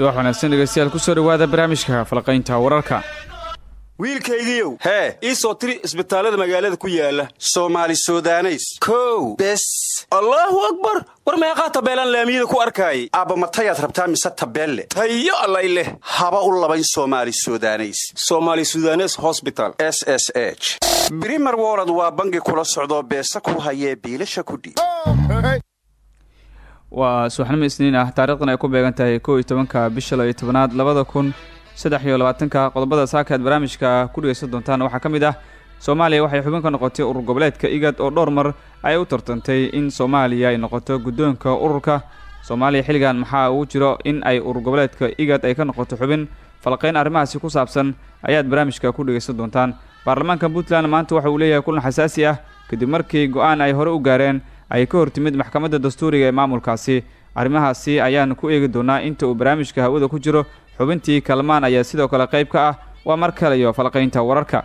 subax wanaagsan dhegeystayaal ku soo dhowaada barnaamijka falaqaynta wararka. Wiilkaygiiow hee ii soo tiri isbitaallada magaalada ku yaalla soomaali sudaneys. Kow. Bes. Allaahu akbar! War meeqaa tabeelaan laamiyada ku arkaayay aabba matayaad rabtaa mise tabeelle? Tayo allay leh. Haba u labayn soomaali sudaneys. Somaali sudanes hosbital s s h. Brimer wolod waa bangi kula socdoo beesa ku hayee biilasha kudhiib waa subaxnimo isniin ah. Taarikhdan ay ku beegan tahay kow iyo tobanka bisha labaiyo tobanaad labada kun saddex iyo labaatanka. Qodobada saaka aad barnaamijka ku dhegeysan doontaan waxaa ka mid ah soomaaliya waxay xubin ka noqotay urur goboleedka igad oo dhowr mar ay u tartantay in soomaaliya ay noqoto guddoonka ururka. Soomaaliya xilligan maxaa uu jiro in ay urur goboleedka igad ay ka noqoto xubin falqayn arrimahaasi ku saabsan? Ayaad barnaamijka ku dhegeysan doontaan. Baarlamaanka puntland maanta waxa uu leeyahay kulan xasaasi ah. Kadib markii go'aan ay hore u gaareen ay ka hortimid maxkamadda dastuuriga ee maamulkaasi. Arrimahaasi ayaan ku eegi doonaa inta uu barnaamijka hawada ku jiro. Xubintii kalmaan ayaa sidoo kale qayb ka ah. Waa mar kale iyo falaqaynta wararka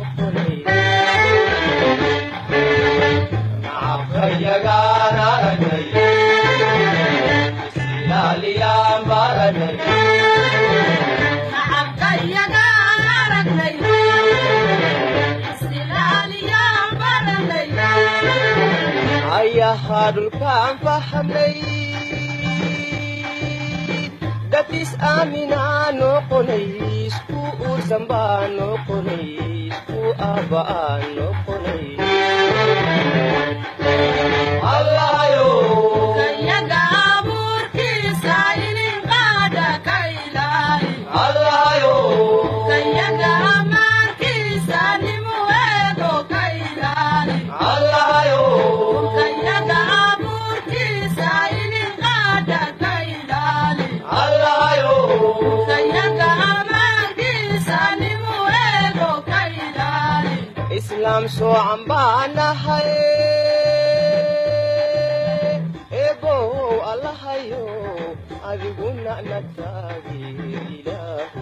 ayahaa dhulkaan fahamnay dad is aaminaa noqonay isku uursan baa noqonay isku aabba'aa noqonay islaam soocan baan nahay eebow allahayo adiguna nagtaagi ilaahu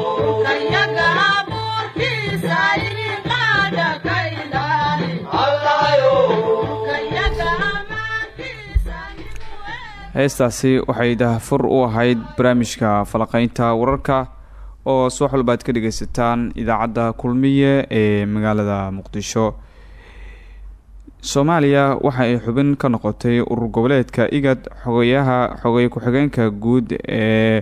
heestaasi waxay dahfur u ahayd barnaamijka falaqaynta wararka oo subax walba ka dhegeysataan idaacadda kulmiye ee magaalada muqdisho. Soomaaliya waxa ay xubin ka noqotay urur goboleedka igad xogayaha xogay ku-xigeenka guud ee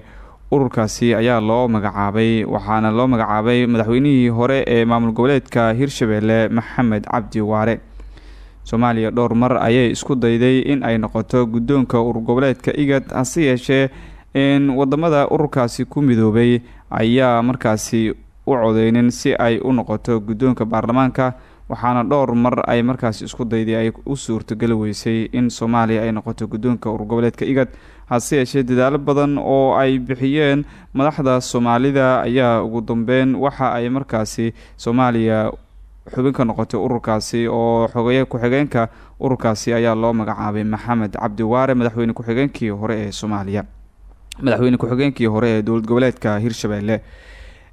ururkaasi ayaa loo magacaabay waxaana loo magacaabay madaxweynihii hore ee maamul goboleedka hirshabelle maxamed cabdi waare soomaaliya dhowr mar ayay isku dayday in ay noqoto guddoonka urur goboleedka igad hase yeeshee in waddamada ururkaasi ku midoobay ayaa markaasi u codeynin si ay u noqoto guddoonka baarlamaanka waxaana dhowr mar ay markaasi isku dayday ay u suurtogeli weysay in soomaaliya ay noqoto guddoonka urur goboleedka igad hase yeeshee. Dadaalo badan oo ay bixiyeen madaxda soomaalida ayaa ugu dambeyn waxa ay markaasi soomaaliya xubin ka noqotay ururkaasi oo xogeeye ku-xigeenka ururkaasi ayaa loo magacaabay maxamed cabdi waare madaxweyne ku-xigeenkii hore ee soomaaliya. Madaxweyne ku-xigeenkii hore ee dowlad goboleedka hirshabelle.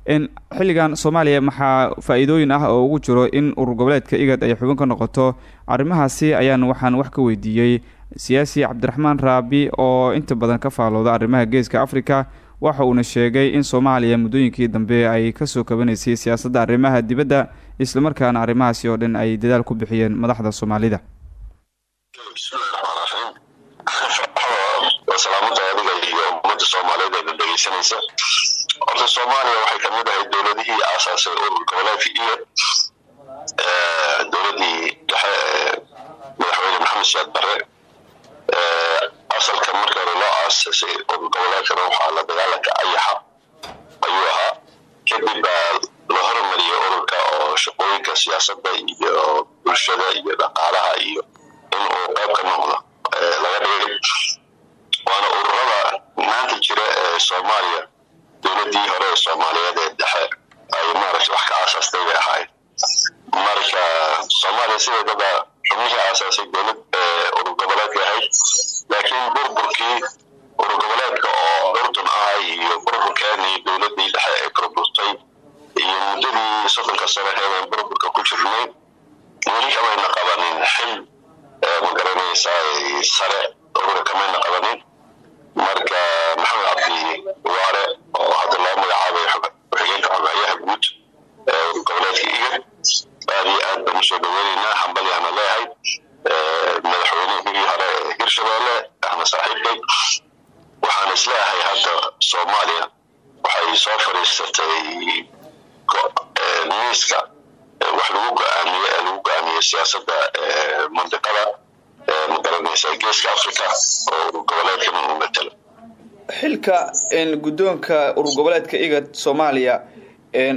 In xilligan soomaaliya maxaa faa-iidooyin ah oo ugu jiro in urur goboleedka igad ay xubin ka noqoto? Arrimahaasi ayaan waxaan wax ka weydiiyey. Siyaasi cabdiraxmaan raabi oo inta badan ka faalooda arrimaha geeska africa waxa uuna sheegay in soomaaliya muddooyinkii dambe ay ka soo kabanaysay siyaasadda arrimaha dibadda islamarkaana arrimahaasi oo dhan ay dadaal ku bixiyeen madaxda soomaalida. Horta soomaaliya waxay ka mid ahayd dowladihii aasaasay urur goboleedka iyo dowladii dhexe ee madaxweyne maxamed siyaad barre. Asalka marka hore loo aasasay urur goboleedkana waxaa la dagaalanka ayaxa. Ayuu ahaa kadib baa la hormariyay ururka oo shaqooyinka siyaasadda iyo bulshada iyo in uu qayb ka noqdo laga dhigay waana ururada maanta jira ee soomaaliya dowladii hore ee soomaaliyeed ee dhexe ay maaragta wax ka aasaastay bay ahayd marka soomaaliya sideedaba xubnihii aasaasay dowlad urur goboleedka ahayd laakiin burburkii urur goboleedka oo urdun ahay iyo burburkeeni dowladii dhexe ee burburtay iyo muddadii soddonka sano heedan burburka ku jirnay weli kamayna qabanin xil magaranaysa sare urura kamayna qabanin marka maxamed cabdi waare oo hadda loo magacaabay ku-xigeenka xoghayaha guud ee urur goboleedka iga aad iyo aad baan u soo dhaweyneynaa hambalyaana leehay madaxweynihii hore ee hirshabelle ahna saaxiibkay waxaan is leeyahay hadda soomaaliya waxay soo fadhiisatay miiska wax lagu go'aamiye ee lagu go'aamiye siyaasadda mandiqada magaranaysa geeska africa oo urur goboleedkan uu matalo xilka guddoonka urur goboleedka igad soomaaliya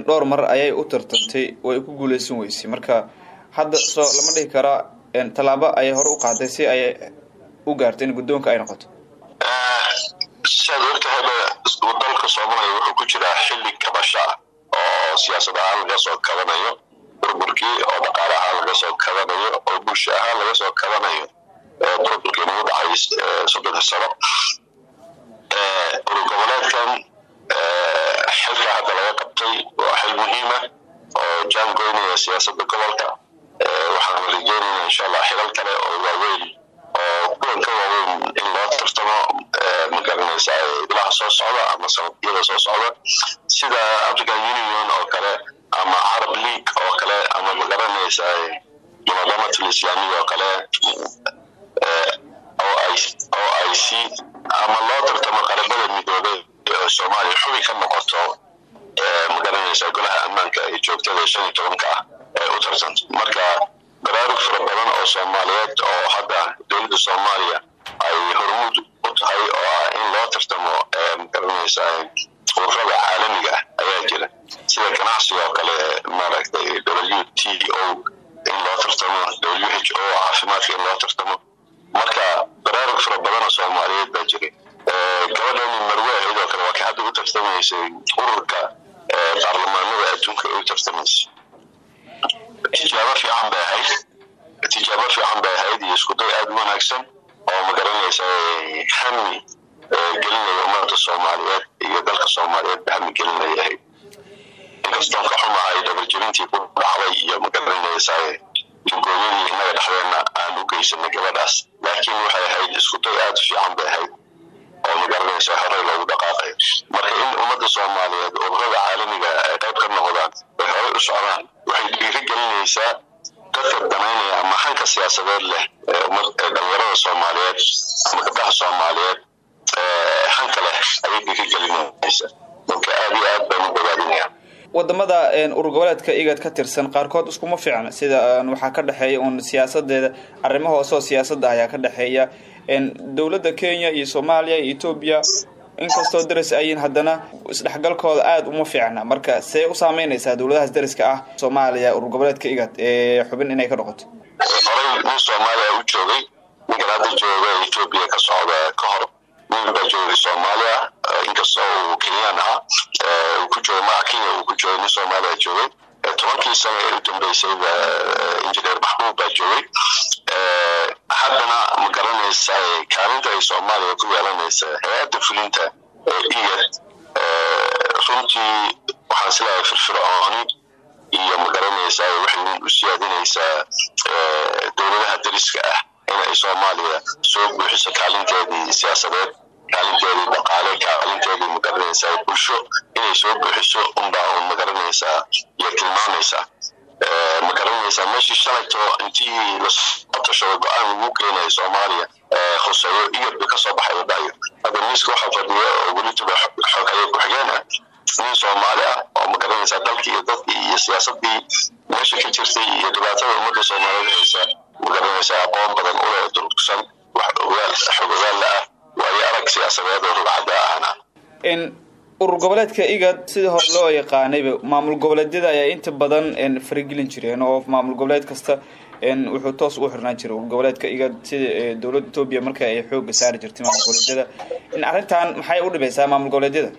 dhowr mar ayay u tartantay way ku guuleysan weysay. Marka hadda soo lama dhihi karaa tallaabo ayay hore u qaaday si ay u gaartay in guddoonka ay noqoto siaad ogtahayba dalka soomaaliya wuxuu ku jiraa xilli kabasho ah oo siyaasad ahaan laga soo kabanayo burburkii oo dhaqaale ahaan laga soo kabanayo oo bulsho ahaan laga soo kabanayo burburkii nagu dhacay soddonka sano. Urur goboleedkan xilka hadda laga qabtay waa xil muhiima oo jaan goynaya siyaasadda gobolka waxaan rajeynayna insha allah xilal kale oo waaweyn oo kuwan ka waaweyn in loo tartamo magaranaysa ilaha soo socda ama sanadyada soo socda sida african union oo kale ama carab league oo kale ama magaranaysa munadamatul islaamiya oo kale o i c ama loo tartamo qarabada midoobey oo soomaaliya xubi ka noqoto magaranaysa golaha ammaanka ee joogtada shan iyo tobanka ah ee u tartanto marka baraarug fara badan oo soomaaliyeed oo hadda dowladda soomaaliya ay hormuud tahay oo ah in loo tartamo magaranaysa ururada caalamiga ah ayaa jira. Sida ganacsiga oo kale maaragtay w t o in loo tartamo w h o caafimaadka in loo tartamo. Marka baraarug fara badan oo soomaaliyeed baa jiray gabadhani marwe ahayd oo kale waa ka hadda u tartamaysay ururka baarlamaanada adduunka u tartamaysay. Tijaabo fiican bay ahayd. Tijaabo fiican bay ahayd iyo iskuday aada u wanaagsan magaranaysa hami gelinaya ummadda soomaaliyeed iyo dalka soomaaliyeed ba hami gelinaya ahayd inkastoon ka xumahay dhabarjebintii ku dhacday iyo magaranaysa lingooyadii innaga dhexdeena aan u geysanay gabadhaas. Laakiin waxay ahayd iskuday aada u fiican bay ahayd oo magaranaysa horey loogu dhaqaaqayo marka in ummadda soomaaliyeed ururada caalamiga ay qayb ka noqdaan ay horey u socdaan waxay dhiiri dadka danaynaya ama hanka siyaasadeed leh dhalinyarada soomaaliyeed ama gabdhaha soomaaliyeed hanka leh ayay dhiirigelinaysa marka aad iyo aad baan u bogaadinaya waddamada urur goboleedka igad ka tirsan qaarkood iskuma fiicna sida waxaa ka dhexeeya uun siyaasadeeda arrimo hooseo siyaasadda ayaa ka dhexeeya. Dowladda kenya iyo soomaaliya iyo etoobiya inkastoo daris ayin haddana isdhexgalkooda aada uma fiicna. Marka see u saameynaysaa dowladahaas dariska ah soomaaliya urur goboleedka igad ee xubin inay ka noqoto. Horey nin soomaaliya u joogay ninkan hadda jooga etoobiya ka socda ka hor nin baa joogay soomaaliya inkastoo uu kenyaan ahaa uu ku joogay magaca kenya uu ku joogay nin soomaaliya joogay. Tobankii sano ee u dambeysay injineer maxmuud baa joogay haddana ma garanaysa kaalinta ay soomaaliya ku yeelanaysa hay'adda fulinta igad runtii waxaan sileeyahay firfircooni iyo ma garanaysa waxay u siyaadinaysaa dowladaha dariska ah in ay soomaaliya soo buuxiso kaalinteedii siyaasadeed kaalinteedii dhaqaale kaalinteedii ma garanaysaa bulsho inay soo buuxiso unbaa un ma garanaysaa iyo tilmaamaysaa. Ma garanaysaa meeshii shalayto intii la soo tashado go'aan lagu keenayo soomaaliya khuseeyo igad ba ka soo baxay la dhahayo hadda miiska waxaa fadhiya oo welituba ku-xigeen ah nin soomaali ah oo ma garanaysaa dalkii iyo dadkii iyo siyaasadii meesha ka jirtay iyo dhibaatada ummadda soomaaliyeed haysa. Ma garanaysaa aqoon badan ule durugsan wax ogaal ah waayo arag siyaasadeed oo rugcadda ahna. Urur goboleedka igad sidii hore loo yaqaanayba maamul goboleedyada ayaa inta badan faragelin jireen oo maamul goboleed kasta wuxuu toos ugu xirnaan jiray urur goboleedka igad sida dowladda etoobiya marka ay xooga saari jirtay maamul goboleedyada. Arrintan maxay u dhibaysaa maamul goboleedyada?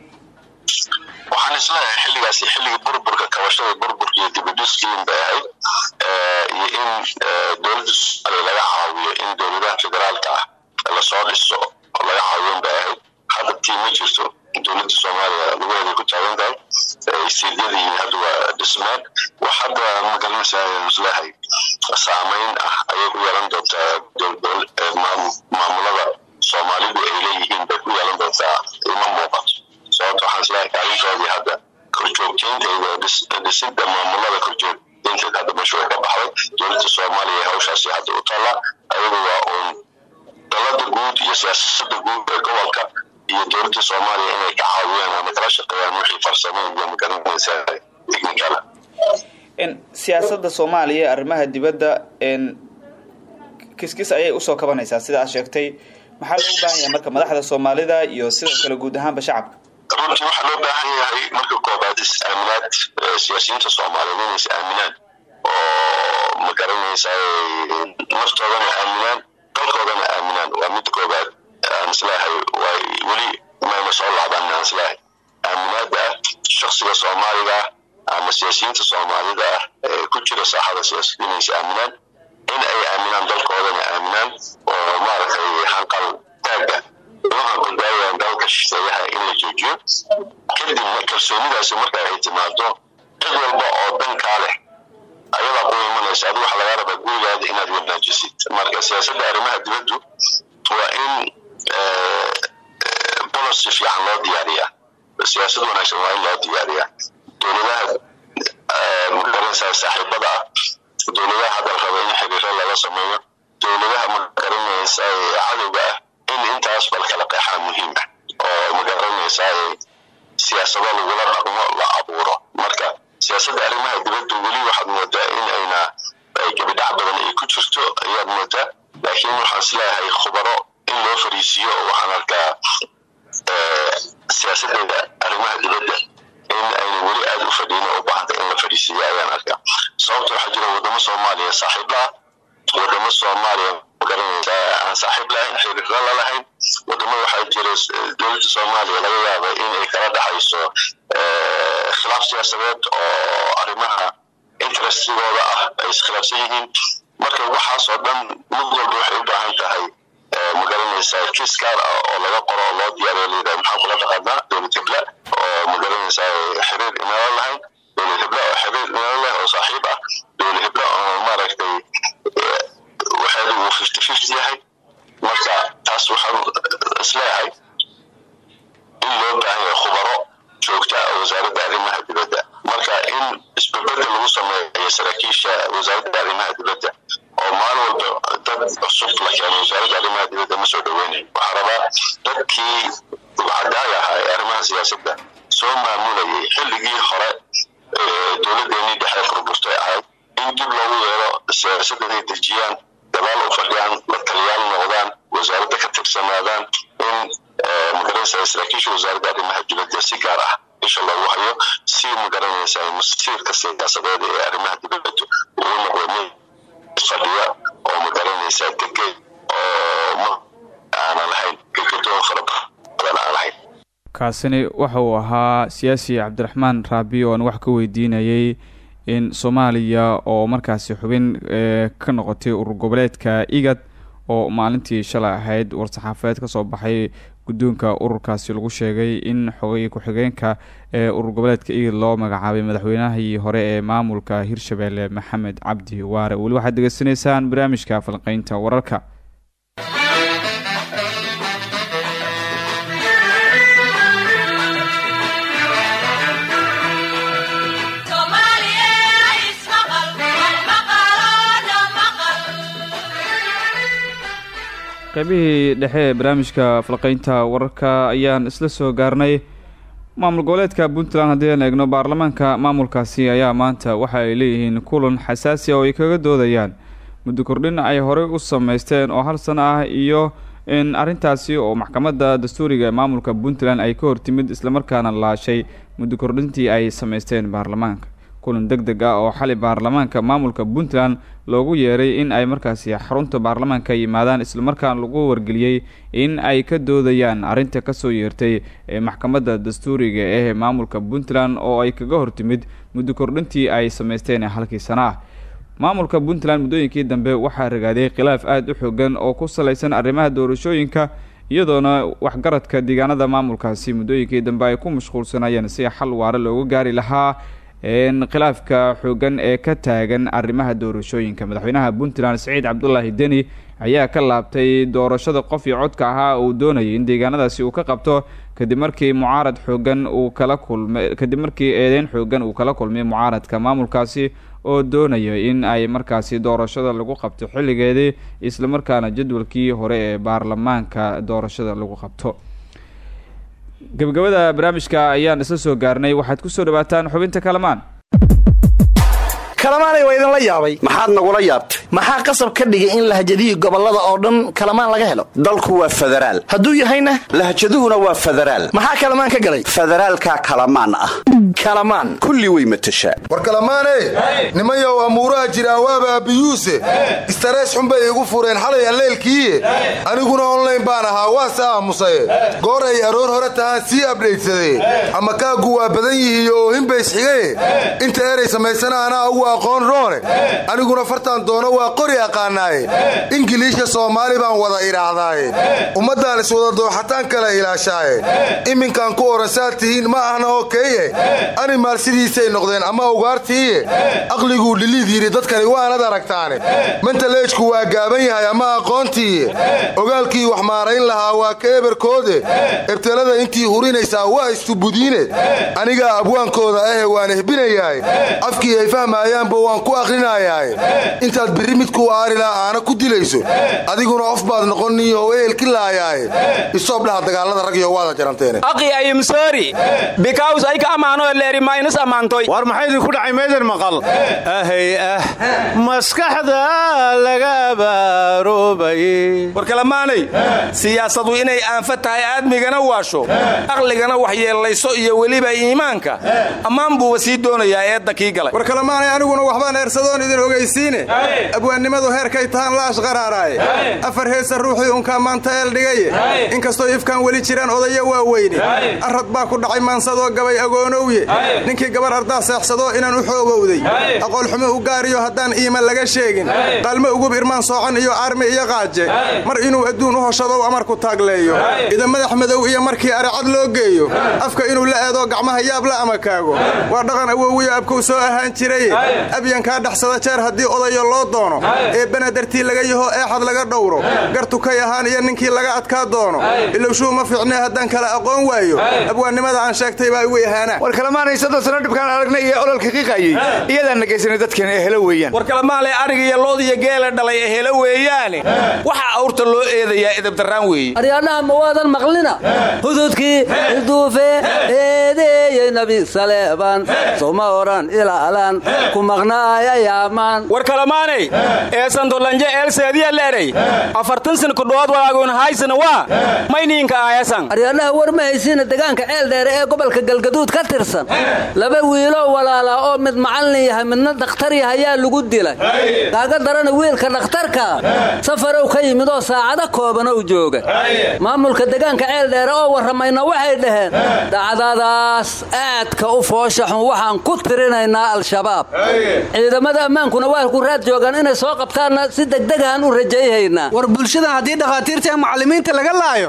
Waxaan is leeyahay xilligaasi xilligii burburka kabashada burburka iyo dibudhiskiin bay ahayd iyo in dowladda soomaaliya laga caawiyo in dowladaha federaalka ah la soo dhiso laga caawiyon bay ahayd hadda tii ma jirto dowladda soomaaliya lugaheeday ku taagan tahay istiidyadii hadda waa dhismeen wax hadda ma garanaysaa isleehay saameyn ah ayay ku yeelan doontaa maamulada soomaalidu ay leeyihiin bay ku yeelan doontaa ima muuqato sababta waxaan isleehay kaalintoodii hadda korjoogteynteeda dhisida maamulada korjoogteynteeda hadda meesha way ka baxday dowladda soomaaliya hawshaasi hadda u taalla ayagu waa uun dalada guud iyo siyaasada guud ee gobolka iyo dowladda soomaaliya inay ka caawiyaan ama kala shaqeeyaan wixii farsamo iyo magaranaysa technical siyaasadda soomaaliya arrimaha dibadda kiskis ayay u soo kabanaysaa sida aad sheegtay. Maxaa loogu baahan yahay marka madaxda soomaalida iyo sidoo kale guud ahaanba shacabka? Runtii waxaa loo baahan yahay marka koobaad is-aaminaad siyaasiyiinta soomaaliyeed inay is-aaminaan oo ma garanaysa naftoodana aaminaan dalkoodana aaminaan. Waa mid koobaad aan isleehay way weli mayna soo laabaan aan isleehay aaminaada ah soomaaliga ama siyaasiyiinta soomaalida ah ee ku jira saaxada siyaasadda inay is aaminaan in ay aaminaan dalkoodana aaminaan oo maaragtay hanqal taaga waxaan daawayaan dalka shisheeyaha in la joojiyo kadibna kalsoonidaasi marka ay timaado cid walba oo dankaa leh ayadaa ku imanaysa adi waxa lagaa rabaa gurigaada inaad wanaajisid marka siyaasadda arrimaha dibaddu waa in policy fiican loo diyaariyaa. Siyaasad wanaagsan waa in loo diyaariyaa. Dowladaha ma garanaysaa saaxiibada ah dowladaha hadal raba in xiriiro laga sameeyo dowladaha magaranaysa cadowga ah in intaas bal kala qeexaa muhiim ah. Oo ma garanaysaa siyaasado lagula dhaqmo la abuuro. Marka siyaasadda arrimaha dibadda weli waxaad moodaa in ayna gabidhac badan ay ku jirto ayaad moodaa laakiin waxaan is leeyahay khubaro in loo fariisiiyo waxaan arkaa siyaasadeeda arrimaha dibadda in ayna weli aada u fadhiin oo u baahanta in la fadhiisiiyo ayaan arkaa. Sababta waxaa jira wadamo soomaaliya saaxiib laha wadamo soomaaliya ma garanaysaa aan saaxiib lahayn xiriirro la lahayn. Wadamo waxaa jira dowladda soomaaliya laga yaaba in ay kala dhaxayso khilaaf siyaasadeed oo arrimaha interestigooda ah ay iskhilaafsan yihiin. Marka waxaasoo dhan mid walba waxay u baahan tahay ma garanaysaa kiis gaar ah oo laga qoro oo loo diyaariyo layidhaha maxaa kula dhaqaanaa dowlad hebla oo ma garanaysaa xiriir inala lahayn. Dowlad hebla oo xiriir inala leh oo saaxiib ah. Dowlad hebla oo maaragtay waxeedu uu fifty fifty yahay. Marka taas waxaan is leeyahay in loo baahan yahay khubaro joogta ah wasaaradda arrimaha dibadda. Marka in isbedbedel lagu sameeyo saraakiisha wasaaradda arrimaha dibadda oo cusub la keeno wasaaradda arrimaha dibadda ma soo dhaweynayo waxaa rabaa dadkii waxagaaga ahaa ee arrimaha siyaasadda soo maamulayay xilligii hore dowladdeennii dhexe burburtay ahayd. In dib loogu yeero siyaasaddaday dejiyaan gadaal u fadhiyaan la taliyaal noqdaan wasaaradda ka tirsanaadaan in magaranaysa saraakiisha wasaaradda arrimaha dibadda si gaar ah isha loogu hayo si magaranaysa masiirka siyaasadeed ee arrimaha dibadda uu noqdo mid fadhiya oo magaranaysa degay oo aanan lahayn gegadoon fara badan aan lahayn. Kaasini waxa uu ahaa siyaasi cabdiraxmaan raabi oo wax ka weydiinayay in soomaaliya oo markaasi xubin ka noqotay urur goboleedka igad oo maalintii shalay ahayd. War-saxaafadeed ka soo baxay guddoonka ururkaasi lagu sheegay in xogay ku-xigeenka ee urur goboleedka igad loo magacaabay madaxweynahii hore ee maamulka hirshabeelle maxamed cabdi waare. Weli waxaad degeysanaysaan barnaamijka falqeynta wararka. Qaybihii dhexe ee barnaamijka falqeynta wararka ayaan isla soo gaarnay maamul goboleedka puntland haddii aan eegno baarlamaanka maamulkaasi ayaa maanta waxa ay leeyihiin kulan xasaasi oo ay kaga doodayaan. Muddo kordhin ay horey u sameysteen oo hal sano ah iyo in arrintaasi oo maxkamadda dastuuriga ee maamulka puntland ay ka hortimid islamarkaana laashay. Muddo kordhintii ay sameysteen baarlamaanka kulan deg deg ah oo xali baarlamaanka maamulka puntland loogu yeeray in ay markaasi xarunta baarlamaanka yimaadaan islamarkaana lagu wargeliyey in ay ka doodayaan arrinta ka soo yeertay ee maxkamadda dastuuriga ee maamulka puntland oo ay kaga hortimid muddo kordhintii ay sameysteen ee halkii sano ah maamulka puntland muddooyinkii dambe waxaa ragaaday khilaaf aada u xoogan oo ku salaysan arrimaha doorashooyinka iyadoona waxgaradka deegaanada maamulkaasi muddooyinkii dambe ay ku mashquulsanayeen si xal waare loogu gaari lahaa khilaafka xoogan ee ka taagan arrimaha doorashooyinka madaxweynaha puntland siciid cabdulaahi deni ayaa ka laabtay doorashada qof iyo codka ahaa uu doonayay in deegaanadaasi uu ka qabto kadib markii mucaarad xoogan uu kala kulmay kadib markii eedeyn xoogan uu kala kulmay mucaaradka. Maamulkaasi oo doonaya in ay markaasi doorashada lagu qabto xilligeedii islamarkaana jadwalkii hore ee baarlamaanka doorashada lagu qabto gabagabada barnaamijka ayaan isla soo gaarnay. Waxaad ku soo dhawaataan xubinta kalamaan kalamaanay waa idinla yaabay. Maxaad nagula yaabtay. Maxaa qasab ka dhigay in lahjadihi gobollada oo dhan kalamaan laga helo? Dalku waa federaal. Hadduu yahayna? Lahjaduhuna waa federaal. Maxaa kalamaan ka galay? Federaalkaa kalamaan ah. Kalamaan. Kulli way matashaa war kalamaane nimanyow amuuraha jira waaba abiyuuse. Istarees xun bay igu fureen xalay alleelkiiye aniguna onlayn baan ahaa waase aamusaye goor ay aroor hore tahaan sii abdhaydsadee ama kaaggu waa badan yihiiyo oohinbays xigaye inta eray samaysana anaa ugu aqoon roone. Aniguna fartaan doono waa qori aqaanaaye ingiliisha soomaali baan wada idhaahdaaye ummaddaan iswada dooxataan kala ilaashaaye iminkaan ku oran saad tihiin ma ahna oo keeye. Animaal sidiisay noqdeen ama ugaartiiye. Aqliguu dhiliid yidhi dadkani waanad aragtaane. Mentaleejku waa gaaban yahay ama aqoontiiye. Ogaalkii wax maarayn lahaa waa ka eberkoode ebtelada intii hurinaysaa waa istubudiine. Anigaa abwaankooda ahe waan ehbinayaaye afkii ay fahmaayaanba waan ku aqrinayaaye intaad birri midkuu aarilaa aana ku dilayso. Adiguna of baad noqoniyo ehelki laayaaye isoob dhaha dagaalada rag iyo waada jaranteene aqi ayimsoori bikaws ay ka amaano leeri maynas ammaantoy war maxay idinku dhacay meedan maqal? Ahay ah. Maskaxda laga abaaroobayey war kalamaanay siyaasadu inay aanfa tahay aadmigana waasho. Aqligana wax yeellayso iyo weliba iimaanka. Ammaan buuba sii doonayaa eedda kii galay. War kalamaanay aniguna waxbaan eersadoon idin ogaysiine abwaannimadu heerkay tahaan la ashqaraaraaye afar heesa ruuxii unkaa maanta eel dhigaye. Inkastoo ifkaan weli jiraan odaya waa weyne arrad baa ku dhacay maansadoo gabay agoonowye ninkii gabar ardaa seexsadoo inaan u xoogowday. Aqoolxumi u gaariyo haddaan iima laga sheegin. Qaalmo ugub irmaan soocan iyo aarmi iyo qaaje. Mar inuu adduun u hoshadow amarku taagleeyo. Ida madax madow iyo markii aricad loo geeyo. Afka inuu la eedoo gacmaha yaab la amakaago waa dhaqan awowiyo abkuu soo ahaan jiraye abyankaa dhexsada jeer haddii odayo loo doono eebbana dartii laga yaho eexad laga dhowro gartukay ahaan iyo ninkii laga adkaa doono ilowshuu ma fiicnee haddaan kala aqoon waayo. Abwaannimada aan sheegtay baa igu yahaana war kalemaanay soddon sano dhibkaan aragnay iyo ololka qiiqayey iyadaanna geysanay dadkeen ee helo weeyaan. War kalemaanay arig iyo lood iyo geela dhalay ee helo weeyaane. Waxa awrta loo eedayaa edabdarraan weeye. Aryaadhaha ma waadan maqlina? Hududkii ilduufe eedeeyey nabi saleeban. Soma odhan ilaalan war kalamaanay eesantolanje eelseediya leeray? Afartan san kudhowaad walaagoon haysana waa? Mayniinka aayasan aryaadhaha war ma haysiina degaanka ceel dheere ee gobolka galgaduud ka tirsan. Laba wiiloo walaalaa oo mid macallin yahay midna dhakhtar yahayaa lagu dilay. Kaaga darana wiilka dhakhtarka. Safarow ka yimid oo saacado koobanow jooga. Maamulka degaanka ceel dheere oo warramayna waxay dhaheen dhacdadaas aadka u fooshaxun waxaan ku tirinaynaa al-shabaab ciidamada ammaankuna waa ku raad joogaan inay soo qabtaanna si degdegahan u rajayhaynaa war bulshadan haddii dhakhaatiirta ee macallimiinta laga laayo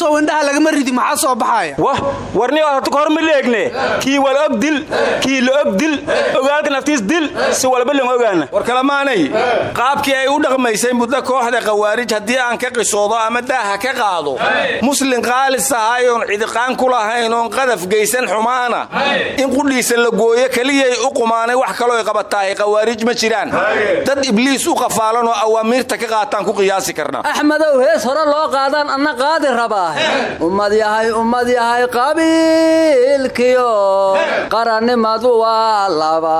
sow indhaha lagama ridi maxaa soo baxaya? Wah warni horta hor ma leegne. Kii dil kii la og dil ogaalka naftiis dil si walba lan ogaana. War kalamaanay qaabkii ay u dhaqmaysay muddo kooxda khawaarij haddii aan ka qisoodo ama daaha ka qaado. Muslin qaalis ahay oon cidiqaan ku lahayn oon qadaf geysan xumaana. In qudhiisa la gooyo keliyay u qumaanay wax kaloo qabatahay khawaarij ma jiraan. Dad ibliis u qafaalan oo awaamiirta ka qaataan ku qiyaasi karna. Axmedow hees hore loo qaadaan anna qaadi rabaa. Ummad yahay ummad yahay qabiilkiyo qarannimadu waa laba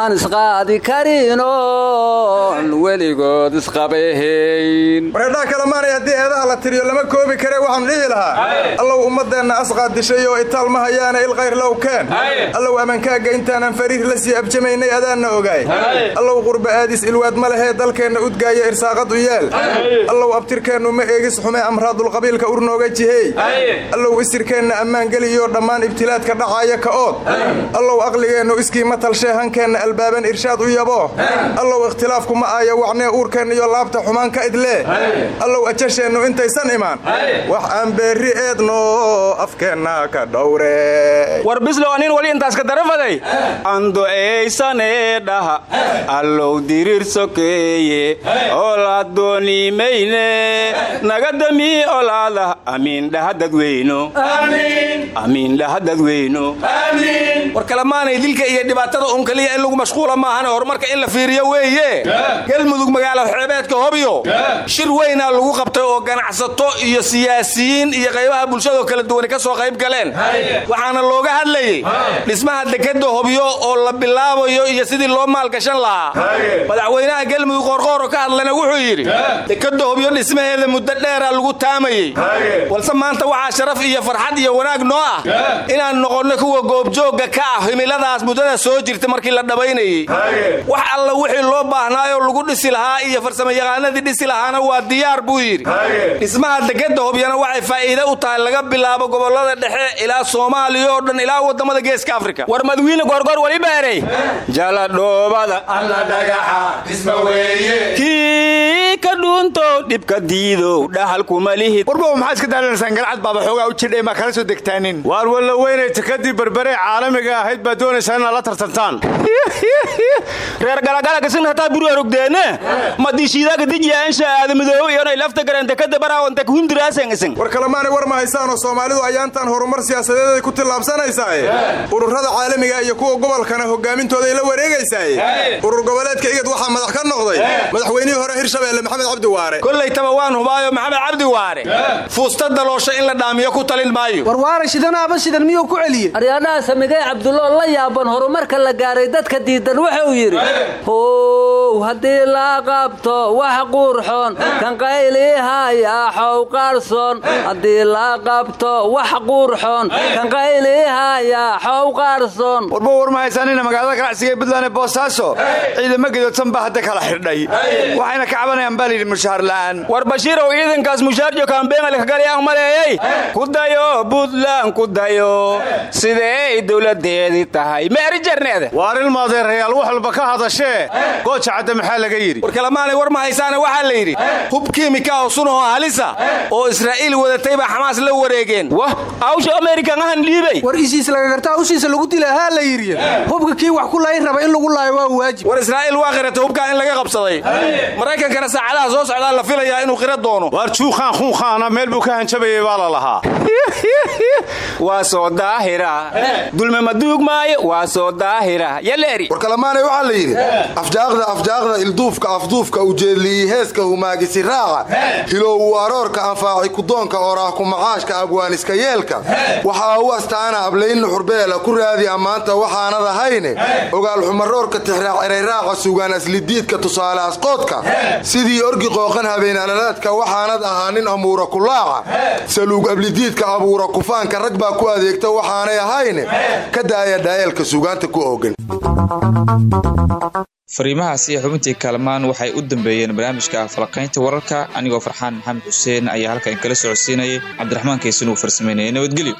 aan isqaadi karinoon weligood isqabahayn wareedhaha kalemaanay haddii eedaha la tiriyo lama koobi kare waxaan dhihi lahaa allow ummaddeenna asqaad dishay oo itaal ma hayaana ilkhayr low keen. Allow ammankaaga intaanan fariir la sii abjamaynay adaanna ogaay. Allow qurba aadis ilwaad ma lehee dalkeenna udgaaya irsaaqad u yeel. Allow abtirkeennu ma eegis xume amraadulqabiilka urnooga jiheey allow isirkeenna ammaan geliyo dhammaan ibtilaadka dhacaaya ka ood. Allow aqligeennu iskii ma talshee hankeenna albaaban irshaad u yabo. Allow ikhtilaafku ma aaya wacnee uurkeenna iyo laabta xumaan ka idlee allow ajasheennu intaysan imaan. Wax aan beerri eedno afkeenna ka dhowre. War bislow anin wali intaas ka darafaday. Ando'aysanee dhaha allow diriir sokeeye. Olaaddoonimayne naga damii olaadah amiin dhaha dadweyno amiin. Dhaha dadweyno war kalemaanay dilka iyo dhibaatada un kaliya in lagu mashquula maahane horumarka in la fiiriyo weeye. Galmudug magaalo xeebeedka hobyo. Shir weynaa lagu qabtay oo ganacsato iyo siyaasiyiin iyo qaybaha bulshadoo kala duwani ka soo qayb galeen. Waxaana looga hadlayey dhismaha dekadda hobyo oo la bilaabayo iyo sidii loo maalgashan lahaa. Madaxweynaha galmudug qoorqooro ka hadlana wuxuu yidhi dekadda hobyo dhismaheeda muddo dheeraa lagu taamayey balse maanta waxaa sharaf iyo farxad iyo wanaag noo ah inaan noqonno kuwa goobjoogga ka ah himiladaas muddada soo jirta markii la dhabaynayey wax alla wixii loo baahnaayoo lagu dhisi lahaa iyo farsamayaqaanadii dhisi lahaana waa diyaar buu yidhi. Dhismaha dekadda hobyana waxay faa'iide u tahay laga bilaabo gobollada dhexe ilaa soomaaliya oo dhan ilaa waddamada geeska afrika. War madwiine goorgoor wali beeray. Jaladhoobada kii ka dhuuntow dhibka diidow dhahalkuma lihid warbow maxaa iska daalanaysaan galcad baaba xoogaa u jidhay maa kala soo degtaanin? Waar walla weynay takadii berberee caalamiga ahayd baad doonaysaa inaad la tartantaan reer galagalagasina hataa buru arugdeene madishiidaga dijyaansha aadamadoow iyonay lafta garante ka dabaraawanta kuhundiraasan isin war kalemaanay war ma haysaanoo soomaalidu ayaantan horumar siyaasadeeday ku tillaabsanaysaaye ururada caalamiga iyo kuwa gobolkana hogaamintooday la wareegaysaaye urur goboleedka igad waxaa madax ka noqday. Madaxweynihii hore hirshabeelle maxamed cabdi waare. Kollaytaba waan hubaayo maxamed cabdi waare. Fuusta daloosha in la dhaamiyo ku talin maayo war waare shidanaaba shidan miyuu ku celiyey? Aryaadhaha samigay cabdulloo la yaaban horumarka la gaaray dadka diidan wuxuu yidhi how haddii la qabto wax quurxoon kan qayliihaya xow qaarsoon haddii la qabto wax quurxoon kan qayliihaya xow qaarsoon warba war ma haysaanina magaalada ganacsiga ee buntland ee boosaaso ciidamo gadoodsan baa hadda kala xidhay. Waxayna ka cabanayaan baa layidhi mushaar la'aan. War bashiirow ciidankaas mushaarjo kaambeengalkagalyaan maleeyey ku dayo buntland ku dayo. Sideey dowladeedii tahay? Meeri jarneede waar ilmaadeerayaal wax walba ka hadashee gooja cadde maxaa laga yidhi? War kalamaanay war ma haysaane waxaa la yidhi hub kiimika oo sunahoo halisa oo israa'iil wadatay baa xamaas la wareegeen. Wah awsha amerikan ahan dhiibay. War ishiis laga gartaa ushiisa lagu dila haa la yidhi. Hubka kii wax ku laayin raba in lagu laayo waa waajib. War israa'iil waa qiratay hubkaa in laga qabsaday. Maraykankana saacadaha soo socdaa la filayaa inuu qira doono. Waar juuqaan khuunkaana meel buu ka hanjabayay baa la lahaa. Waa soo daahira dulme maduug maayo waa soo daahira yaleeri war kalamaanay waxaa la yidhi afjaaqda afjaaqda ilduufka afduufka ujeedliyi heeska humaagisi raaca. Hilowwu aroorka anfaaci kudoonka oraah ku macaashka abwaaniska yeelka. Waxaa u astaana ablaynna xurbeela ku raadi ammaanta waxaanad ahayne ogaal xumaroorka tixraac erayraaca sugaan aslidiidka tusaale asqoodka. Sidii orgi qooqan habeen alalaadka waxaanad ahaanin amuura kulaaca saluug ablidiidka abuura kufaanka rag baa ku adeegta waxaanay ahayne ka daaya dhaayeelka sugaanta ku oogan fariimahaasi iyo xubintii kaalmaan waxay u dambeeyeen barnaamijka falaqaynta wararka anigoo farxaan maxamed xuseen ayaa halkan kala socodsiinayay. Cabdiraxmaan kaysan uu farsamaynaya nabadgelyo